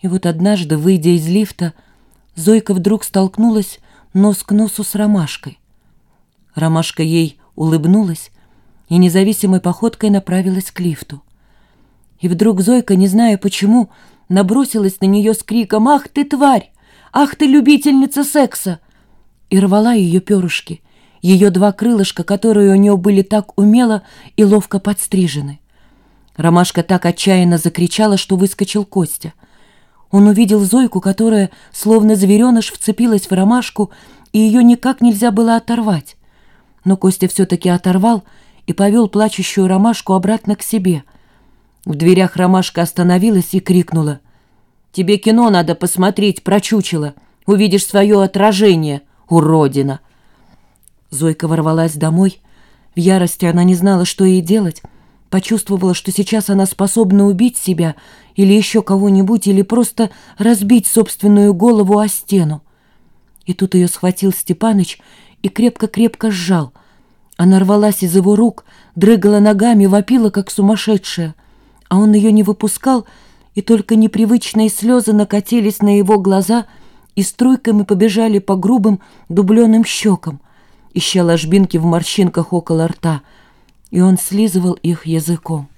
И вот однажды, выйдя из лифта, Зойка вдруг столкнулась нос к носу с Ромашкой. Ромашка ей улыбнулась и независимой походкой направилась к лифту. И вдруг Зойка, не зная почему, набросилась на нее с криком «Ах ты, тварь! Ах ты, любительница секса!» и рвала ее перышки, ее два крылышка, которые у нее были так умело и ловко подстрижены. Ромашка так отчаянно закричала, что выскочил Костя. Он увидел Зойку, которая, словно звереныш, вцепилась в ромашку, и ее никак нельзя было оторвать. Но Костя все-таки оторвал и повел плачущую ромашку обратно к себе. В дверях ромашка остановилась и крикнула. «Тебе кино надо посмотреть, прочучело. Увидишь свое отражение, уродина!» Зойка ворвалась домой. В ярости она не знала, что ей делать. Почувствовала, что сейчас она способна убить себя или еще кого-нибудь, или просто разбить собственную голову о стену. И тут ее схватил Степаныч и крепко-крепко сжал. Она рвалась из его рук, дрыгала ногами, вопила, как сумасшедшая. А он ее не выпускал, и только непривычные слезы накатились на его глаза и струйками побежали по грубым дубленым щекам, ища ложбинки в морщинках около рта, и он слизывал их языком.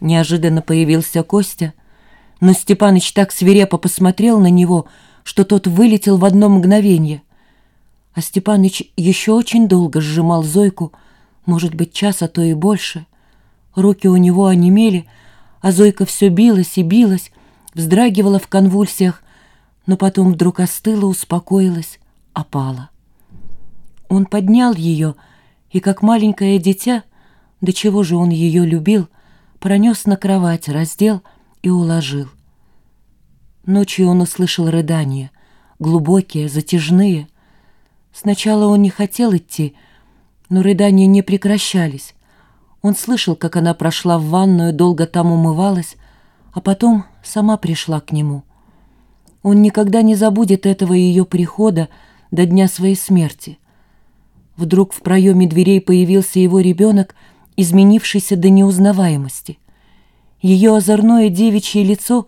Неожиданно появился Костя, но Степаныч так свирепо посмотрел на него, что тот вылетел в одно мгновение. А Степаныч еще очень долго сжимал Зойку, может быть, час, а то и больше. Руки у него онемели, а Зойка все билась и билась, вздрагивала в конвульсиях, но потом вдруг остыла, успокоилась, опала. Он поднял ее, и как маленькое дитя, до чего же он ее любил, пронес на кровать, раздел и уложил. Ночью он услышал рыдания, глубокие, затяжные. Сначала он не хотел идти, но рыдания не прекращались. Он слышал, как она прошла в ванную, долго там умывалась, а потом сама пришла к нему. Он никогда не забудет этого ее прихода до дня своей смерти. Вдруг в проеме дверей появился его ребенок, изменившийся до неузнаваемости. Ее озорное девичье лицо,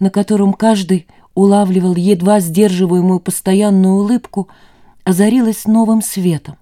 на котором каждый улавливал едва сдерживаемую постоянную улыбку, озарилось новым светом.